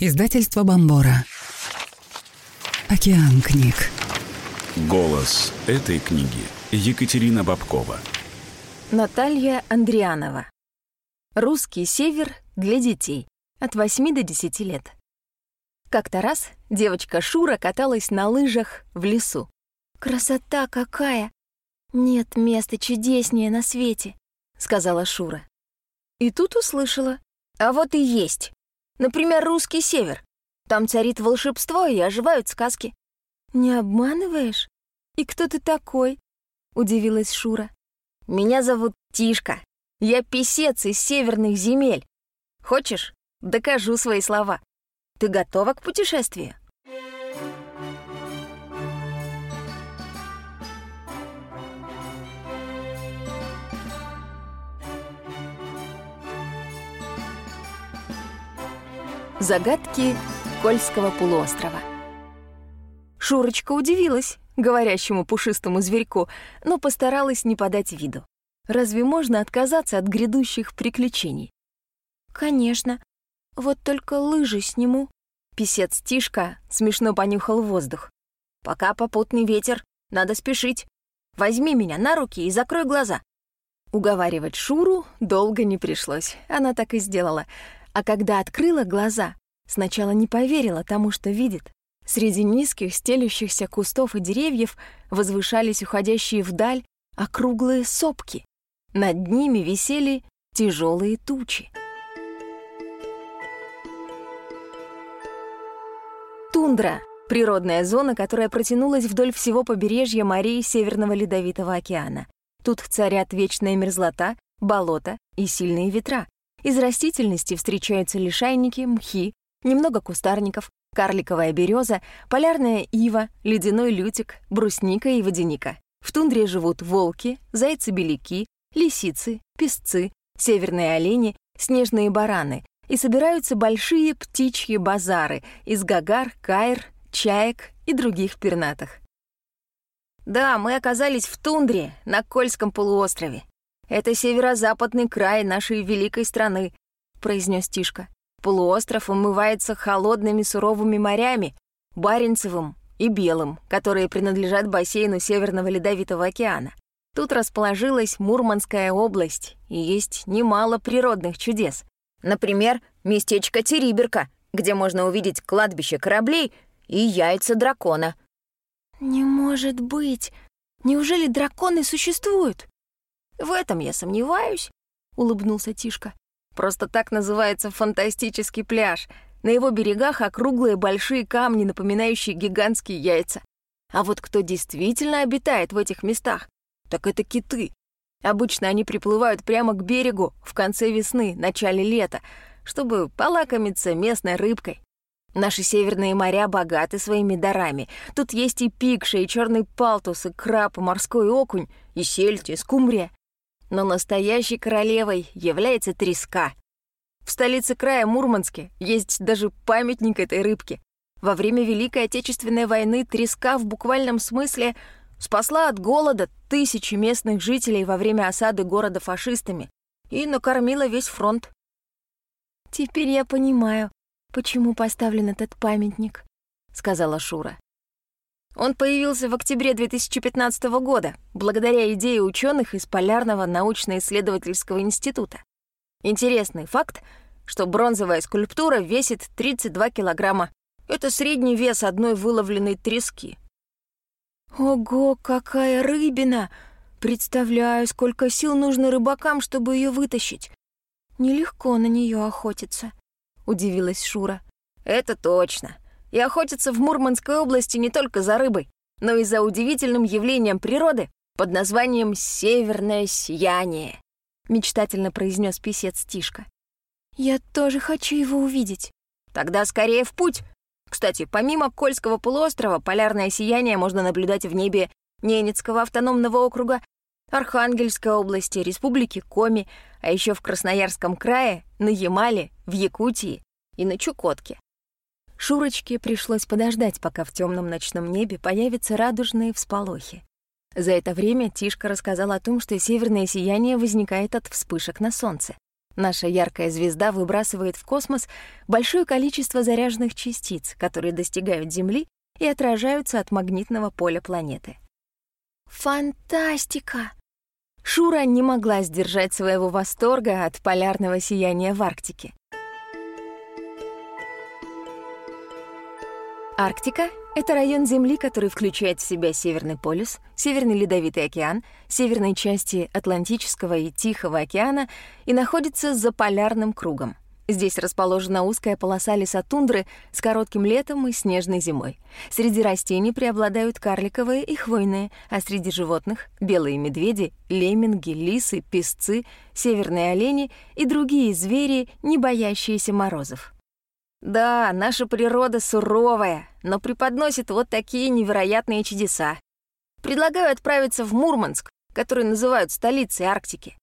Издательство Бомбора. Океан книг. Голос этой книги Екатерина Бабкова. Наталья Андрианова. Русский север для детей от 8 до 10 лет. Как-то раз девочка Шура каталась на лыжах в лесу. «Красота какая! Нет места чудеснее на свете», — сказала Шура. И тут услышала. А вот и есть. Например, русский север. Там царит волшебство и оживают сказки. «Не обманываешь? И кто ты такой?» — удивилась Шура. «Меня зовут Тишка. Я писец из северных земель. Хочешь, докажу свои слова. Ты готова к путешествию?» Загадки Кольского полуострова. Шурочка удивилась говорящему пушистому зверьку, но постаралась не подать виду. Разве можно отказаться от грядущих приключений? «Конечно. Вот только лыжи сниму». Песец Тишка смешно понюхал воздух. «Пока попутный ветер, надо спешить. Возьми меня на руки и закрой глаза». Уговаривать Шуру долго не пришлось, она так и сделала — а когда открыла глаза, сначала не поверила тому, что видит. Среди низких, стелющихся кустов и деревьев возвышались уходящие вдаль округлые сопки. Над ними висели тяжелые тучи. Тундра — природная зона, которая протянулась вдоль всего побережья морей Северного Ледовитого океана. Тут царят вечная мерзлота, болота и сильные ветра. Из растительности встречаются лишайники, мхи, немного кустарников, карликовая береза, полярная ива, ледяной лютик, брусника и водяника. В тундре живут волки, зайцы-беляки, лисицы, песцы, северные олени, снежные бараны, и собираются большие птичьи базары из гагар, кайр, чаек и других пернатых. Да, мы оказались в тундре на Кольском полуострове. «Это северо-западный край нашей великой страны», — произнес Тишка. «Полуостров умывается холодными суровыми морями, Баренцевым и Белым, которые принадлежат бассейну Северного Ледовитого океана. Тут расположилась Мурманская область, и есть немало природных чудес. Например, местечко Териберка, где можно увидеть кладбище кораблей и яйца дракона». «Не может быть! Неужели драконы существуют?» «В этом я сомневаюсь», — улыбнулся Тишка. «Просто так называется фантастический пляж. На его берегах округлые большие камни, напоминающие гигантские яйца. А вот кто действительно обитает в этих местах, так это киты. Обычно они приплывают прямо к берегу в конце весны, начале лета, чтобы полакомиться местной рыбкой. Наши северные моря богаты своими дарами. Тут есть и пикша, и черный палтус, и краб, и морской окунь, и сельдь, и скумбрия но настоящей королевой является треска. В столице края Мурманске есть даже памятник этой рыбке. Во время Великой Отечественной войны треска в буквальном смысле спасла от голода тысячи местных жителей во время осады города фашистами и накормила весь фронт. «Теперь я понимаю, почему поставлен этот памятник», — сказала Шура. Он появился в октябре 2015 года благодаря идее ученых из Полярного научно-исследовательского института. Интересный факт, что бронзовая скульптура весит 32 килограмма. Это средний вес одной выловленной трески. «Ого, какая рыбина! Представляю, сколько сил нужно рыбакам, чтобы ее вытащить. Нелегко на нее охотиться», — удивилась Шура. «Это точно и охотятся в Мурманской области не только за рыбой, но и за удивительным явлением природы под названием «северное сияние», — мечтательно произнес писец Тишка. «Я тоже хочу его увидеть». «Тогда скорее в путь. Кстати, помимо Кольского полуострова, полярное сияние можно наблюдать в небе Ненецкого автономного округа, Архангельской области, Республики Коми, а еще в Красноярском крае, на Ямале, в Якутии и на Чукотке. Шурочке пришлось подождать, пока в темном ночном небе появятся радужные всполохи. За это время Тишка рассказал о том, что северное сияние возникает от вспышек на солнце. Наша яркая звезда выбрасывает в космос большое количество заряженных частиц, которые достигают Земли и отражаются от магнитного поля планеты. Фантастика! Шура не могла сдержать своего восторга от полярного сияния в Арктике. Арктика — это район Земли, который включает в себя Северный полюс, Северный Ледовитый океан, северные части Атлантического и Тихого океана и находится за полярным кругом. Здесь расположена узкая полоса лесотундры с коротким летом и снежной зимой. Среди растений преобладают карликовые и хвойные, а среди животных — белые медведи, лемминги, лисы, песцы, северные олени и другие звери, не боящиеся морозов. Да, наша природа суровая, но преподносит вот такие невероятные чудеса. Предлагаю отправиться в Мурманск, который называют столицей Арктики.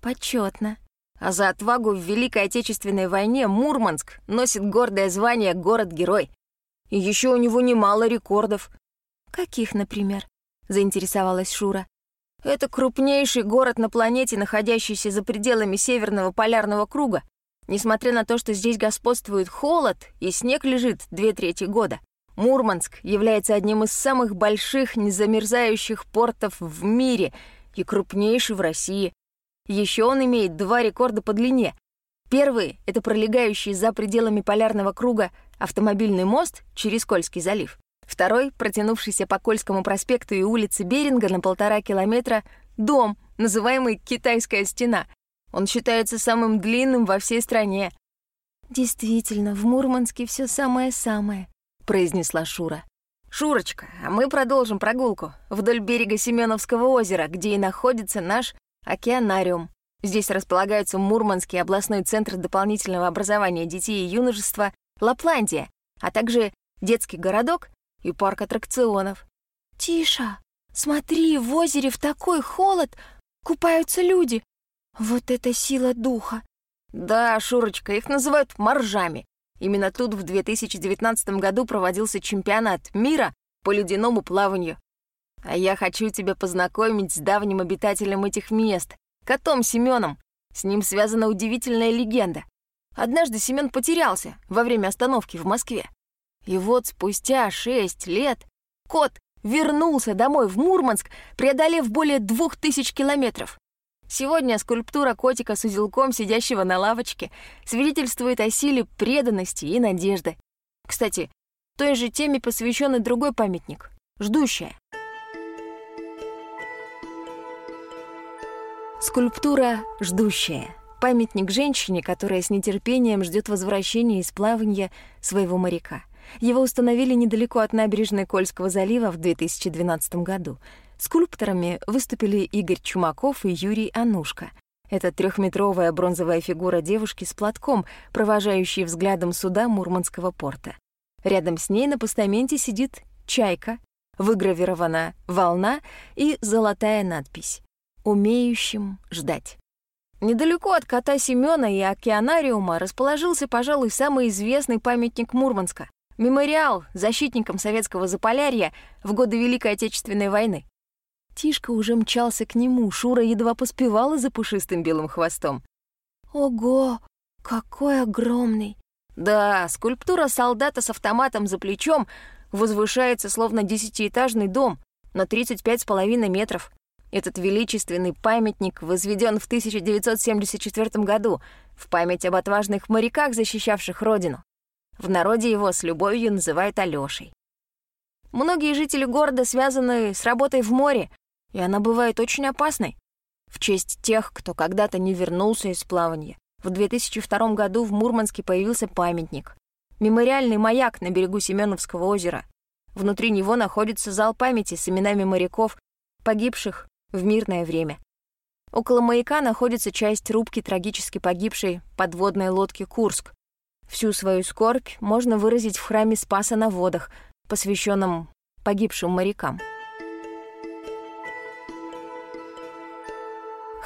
Почетно. А за отвагу в Великой Отечественной войне Мурманск носит гордое звание «Город-герой». И еще у него немало рекордов. Каких, например? Заинтересовалась Шура. Это крупнейший город на планете, находящийся за пределами Северного полярного круга. Несмотря на то, что здесь господствует холод и снег лежит две трети года, Мурманск является одним из самых больших незамерзающих портов в мире и крупнейший в России. Еще он имеет два рекорда по длине. Первый — это пролегающий за пределами полярного круга автомобильный мост через Кольский залив. Второй, протянувшийся по Кольскому проспекту и улице Беринга на полтора километра, дом, называемый «Китайская стена», он считается самым длинным во всей стране. «Действительно, в Мурманске все самое-самое», — произнесла Шура. «Шурочка, а мы продолжим прогулку вдоль берега Семеновского озера, где и находится наш океанариум. Здесь располагаются Мурманский областной центр дополнительного образования детей и юношества Лапландия, а также детский городок и парк аттракционов». «Тиша, смотри, в озере в такой холод купаются люди. Вот это сила духа! Да, Шурочка, их называют моржами. Именно тут в 2019 году проводился чемпионат мира по ледяному плаванию. А я хочу тебя познакомить с давним обитателем этих мест, котом Семеном. С ним связана удивительная легенда. Однажды Семен потерялся во время остановки в Москве. И вот спустя шесть лет кот вернулся домой в Мурманск, преодолев более двух тысяч километров. Сегодня скульптура котика с узелком, сидящего на лавочке, свидетельствует о силе преданности и надежды. Кстати, той же теме посвящен и другой памятник — «Ждущая». Скульптура «Ждущая» — памятник женщине, которая с нетерпением ждет возвращения из плавания своего моряка. Его установили недалеко от набережной Кольского залива в 2012 году — Скульпторами выступили Игорь Чумаков и Юрий Анушка. Это трехметровая бронзовая фигура девушки с платком, провожающей взглядом суда Мурманского порта. Рядом с ней на постаменте сидит чайка, выгравирована волна и золотая надпись «Умеющим ждать». Недалеко от кота Семёна и океанариума расположился, пожалуй, самый известный памятник Мурманска — мемориал защитникам советского Заполярья в годы Великой Отечественной войны. Тишка уже мчался к нему, Шура едва поспевала за пушистым белым хвостом. «Ого, какой огромный!» Да, скульптура солдата с автоматом за плечом возвышается словно десятиэтажный дом на 35,5 метров. Этот величественный памятник возведен в 1974 году в память об отважных моряках, защищавших родину. В народе его с любовью называют Алёшей. Многие жители города связаны с работой в море, и она бывает очень опасной. В честь тех, кто когда-то не вернулся из плавания, в 2002 году в Мурманске появился памятник. Мемориальный маяк на берегу Семеновского озера. Внутри него находится зал памяти с именами моряков, погибших в мирное время. Около маяка находится часть рубки трагически погибшей подводной лодки «Курск». Всю свою скорбь можно выразить в храме Спаса на водах, посвященном погибшим морякам.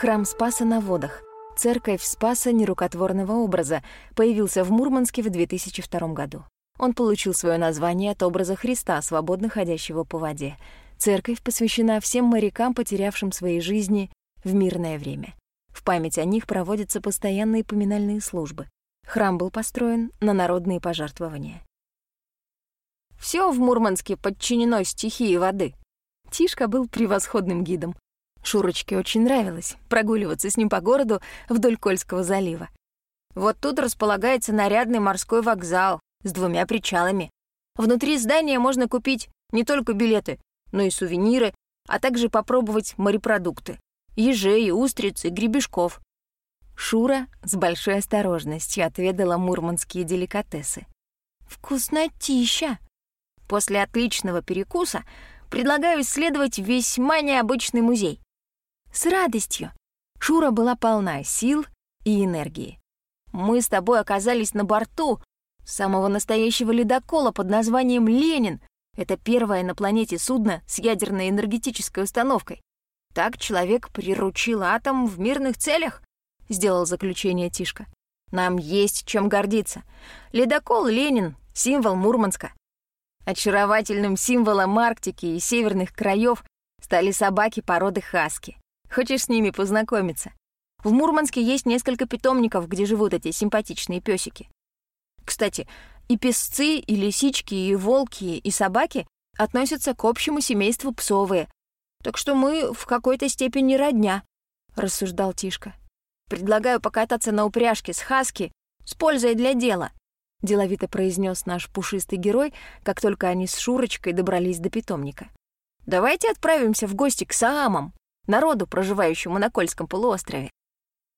Храм Спаса на водах, церковь Спаса нерукотворного образа, появился в Мурманске в 2002 году. Он получил свое название от образа Христа, свободно ходящего по воде. Церковь посвящена всем морякам, потерявшим свои жизни в мирное время. В память о них проводятся постоянные поминальные службы. Храм был построен на народные пожертвования. Все в Мурманске подчинено стихии воды. Тишка был превосходным гидом. Шурочке очень нравилось прогуливаться с ним по городу вдоль Кольского залива. Вот тут располагается нарядный морской вокзал с двумя причалами. Внутри здания можно купить не только билеты, но и сувениры, а также попробовать морепродукты. Ежей, устриц и гребешков. Шура с большой осторожностью отведала мурманские деликатесы. «Вкуснотища!» После отличного перекуса предлагаю исследовать весьма необычный музей. С радостью. Шура была полна сил и энергии. Мы с тобой оказались на борту самого настоящего ледокола под названием «Ленин». Это первое на планете судно с ядерной энергетической установкой. Так человек приручил атом в мирных целях, — сделал заключение Тишка. Нам есть чем гордиться. Ледокол «Ленин» — символ Мурманска. Очаровательным символом Арктики и северных краев стали собаки породы хаски. Хочешь с ними познакомиться? В Мурманске есть несколько питомников, где живут эти симпатичные песики. Кстати, и песцы, и лисички, и волки, и собаки относятся к общему семейству псовые. Так что мы в какой-то степени родня, — рассуждал Тишка. Предлагаю покататься на упряжке с хаски с пользой для дела. — деловито произнес наш пушистый герой, как только они с Шурочкой добрались до питомника. «Давайте отправимся в гости к Саамам, народу, проживающему на Кольском полуострове».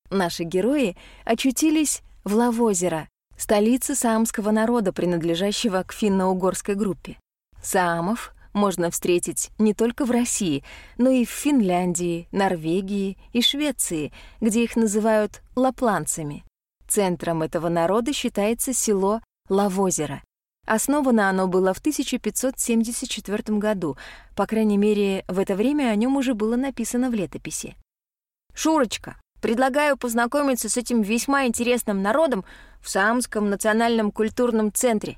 Наши герои очутились в Лавозеро, столице саамского народа, принадлежащего к финно-угорской группе. Саамов можно встретить не только в России, но и в Финляндии, Норвегии и Швеции, где их называют лапланцами. Центром этого народа считается село Лавозеро. Основано оно было в 1574 году, по крайней мере, в это время о нем уже было написано в летописи. «Шурочка, предлагаю познакомиться с этим весьма интересным народом в Саамском национальном культурном центре.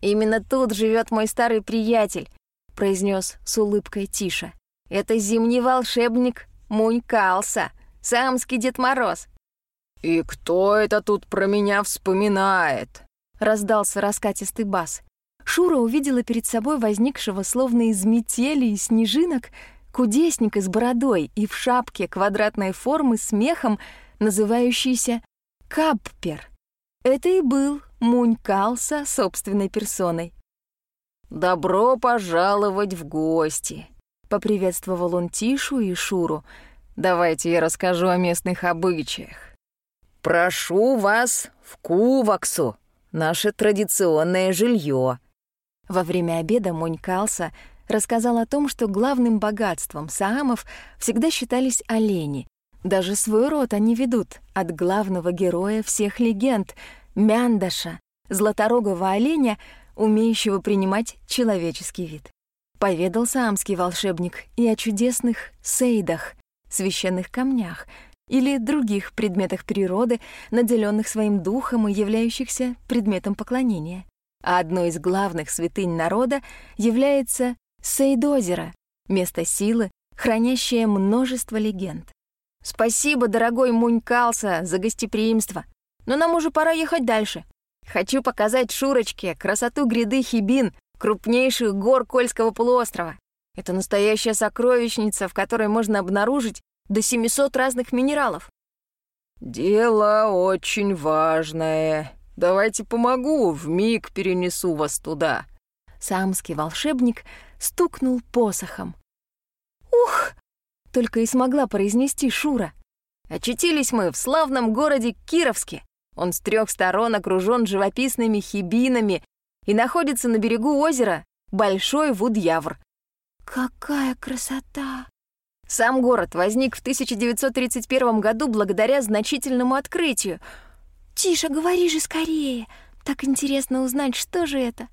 Именно тут живет мой старый приятель», — произнес с улыбкой Тиша. «Это зимний волшебник Мунькалса, Саамский Дед Мороз. «И кто это тут про меня вспоминает?» — раздался раскатистый бас. Шура увидела перед собой возникшего, словно из метели и снежинок, кудесника с бородой и в шапке квадратной формы с мехом, называющийся Каппер. Это и был Мунь Калса собственной персоной. «Добро пожаловать в гости!» — поприветствовал он Тишу и Шуру. «Давайте я расскажу о местных обычаях. «Прошу вас в Куваксу, наше традиционное жилье. Во время обеда Монь Калса рассказал о том, что главным богатством саамов всегда считались олени. Даже свой род они ведут от главного героя всех легенд — Мяндаша, златорогого оленя, умеющего принимать человеческий вид. Поведал саамский волшебник и о чудесных сейдах, священных камнях — или других предметах природы, наделенных своим духом и являющихся предметом поклонения. А одной из главных святынь народа является Сейдозеро, место силы, хранящее множество легенд. «Спасибо, дорогой Мунькалса, за гостеприимство. Но нам уже пора ехать дальше. Хочу показать Шурочке красоту гряды Хибин, крупнейших гор Кольского полуострова. Это настоящая сокровищница, в которой можно обнаружить до 700 разных минералов. «Дело очень важное. Давайте помогу, в миг перенесу вас туда». Самский волшебник стукнул посохом. «Ух!» — только и смогла произнести Шура. Очутились мы в славном городе Кировске. Он с трех сторон окружен живописными хибинами и находится на берегу озера Большой Вудьявр. «Какая красота!» Сам город возник в 1931 году благодаря значительному открытию. «Тише, говори же скорее! Так интересно узнать, что же это!»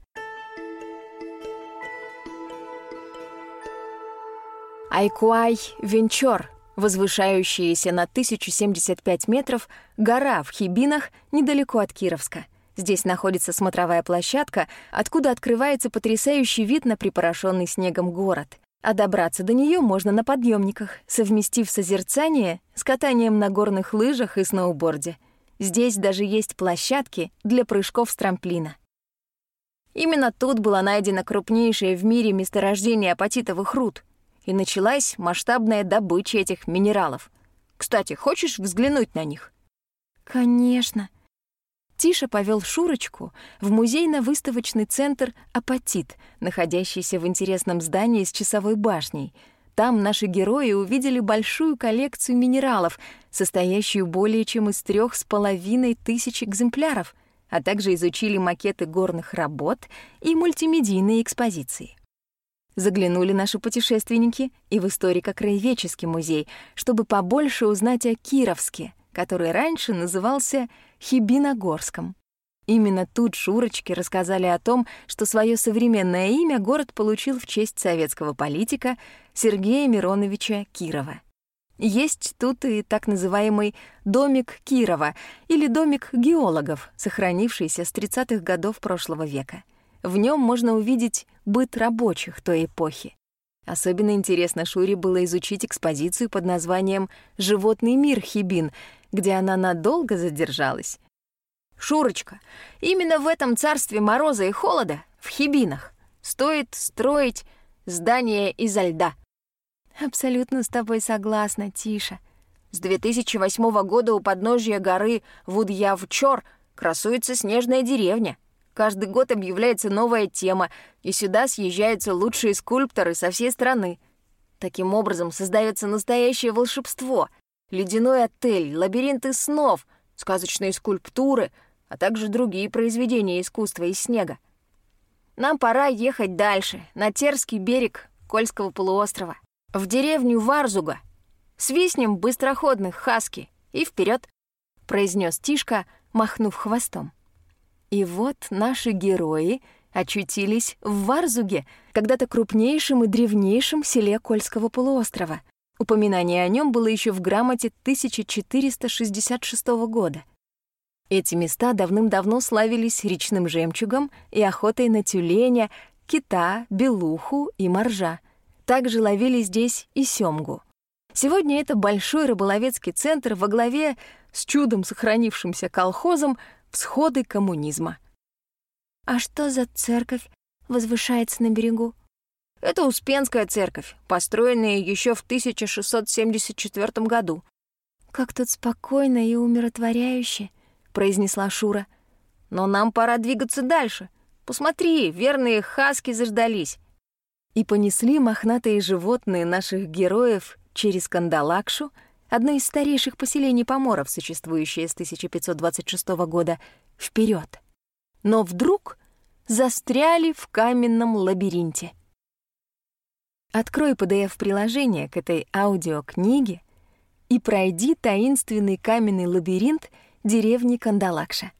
Айкуай Венчор, возвышающаяся на 1075 метров, гора в Хибинах недалеко от Кировска. Здесь находится смотровая площадка, откуда открывается потрясающий вид на припорошенный снегом город. А добраться до нее можно на подъемниках, совместив созерцание с катанием на горных лыжах и сноуборде. Здесь даже есть площадки для прыжков с трамплина. Именно тут было найдено крупнейшее в мире месторождение апатитовых руд, и началась масштабная добыча этих минералов. Кстати, хочешь взглянуть на них? Конечно. Тиша повел Шурочку в музейно-выставочный центр «Апатит», находящийся в интересном здании с часовой башней. Там наши герои увидели большую коллекцию минералов, состоящую более чем из трех с половиной тысяч экземпляров, а также изучили макеты горных работ и мультимедийные экспозиции. Заглянули наши путешественники и в историко-краеведческий музей, чтобы побольше узнать о Кировске, который раньше назывался Хибиногорском. Именно тут Шурочки рассказали о том, что свое современное имя город получил в честь советского политика Сергея Мироновича Кирова. Есть тут и так называемый «домик Кирова» или «домик геологов», сохранившийся с 30-х годов прошлого века. В нем можно увидеть быт рабочих той эпохи. Особенно интересно Шуре было изучить экспозицию под названием «Животный мир Хибин», где она надолго задержалась. «Шурочка, именно в этом царстве мороза и холода, в Хибинах, стоит строить здание изо льда». «Абсолютно с тобой согласна, Тиша». С 2008 года у подножья горы Вудьявчор красуется снежная деревня. Каждый год объявляется новая тема, и сюда съезжаются лучшие скульпторы со всей страны. Таким образом создается настоящее волшебство. Ледяной отель, лабиринты снов, сказочные скульптуры, а также другие произведения искусства из снега. Нам пора ехать дальше, на Терский берег Кольского полуострова, в деревню Варзуга. Свистнем быстроходных хаски и вперед, произнес Тишка, махнув хвостом. И вот наши герои очутились в Варзуге, когда-то крупнейшем и древнейшем селе Кольского полуострова. Упоминание о нем было еще в грамоте 1466 года. Эти места давным-давно славились речным жемчугом и охотой на тюленя, кита, белуху и моржа. Также ловили здесь и семгу. Сегодня это большой рыболовецкий центр во главе с чудом сохранившимся колхозом всходы коммунизма. А что за церковь возвышается на берегу? Это Успенская церковь, построенная еще в 1674 году. «Как тут спокойно и умиротворяюще», — произнесла Шура. «Но нам пора двигаться дальше. Посмотри, верные хаски заждались». И понесли мохнатые животные наших героев через Кандалакшу — одно из старейших поселений поморов, существующее с 1526 года, вперед. Но вдруг застряли в каменном лабиринте. Открой PDF-приложение к этой аудиокниге и пройди таинственный каменный лабиринт деревни Кандалакша.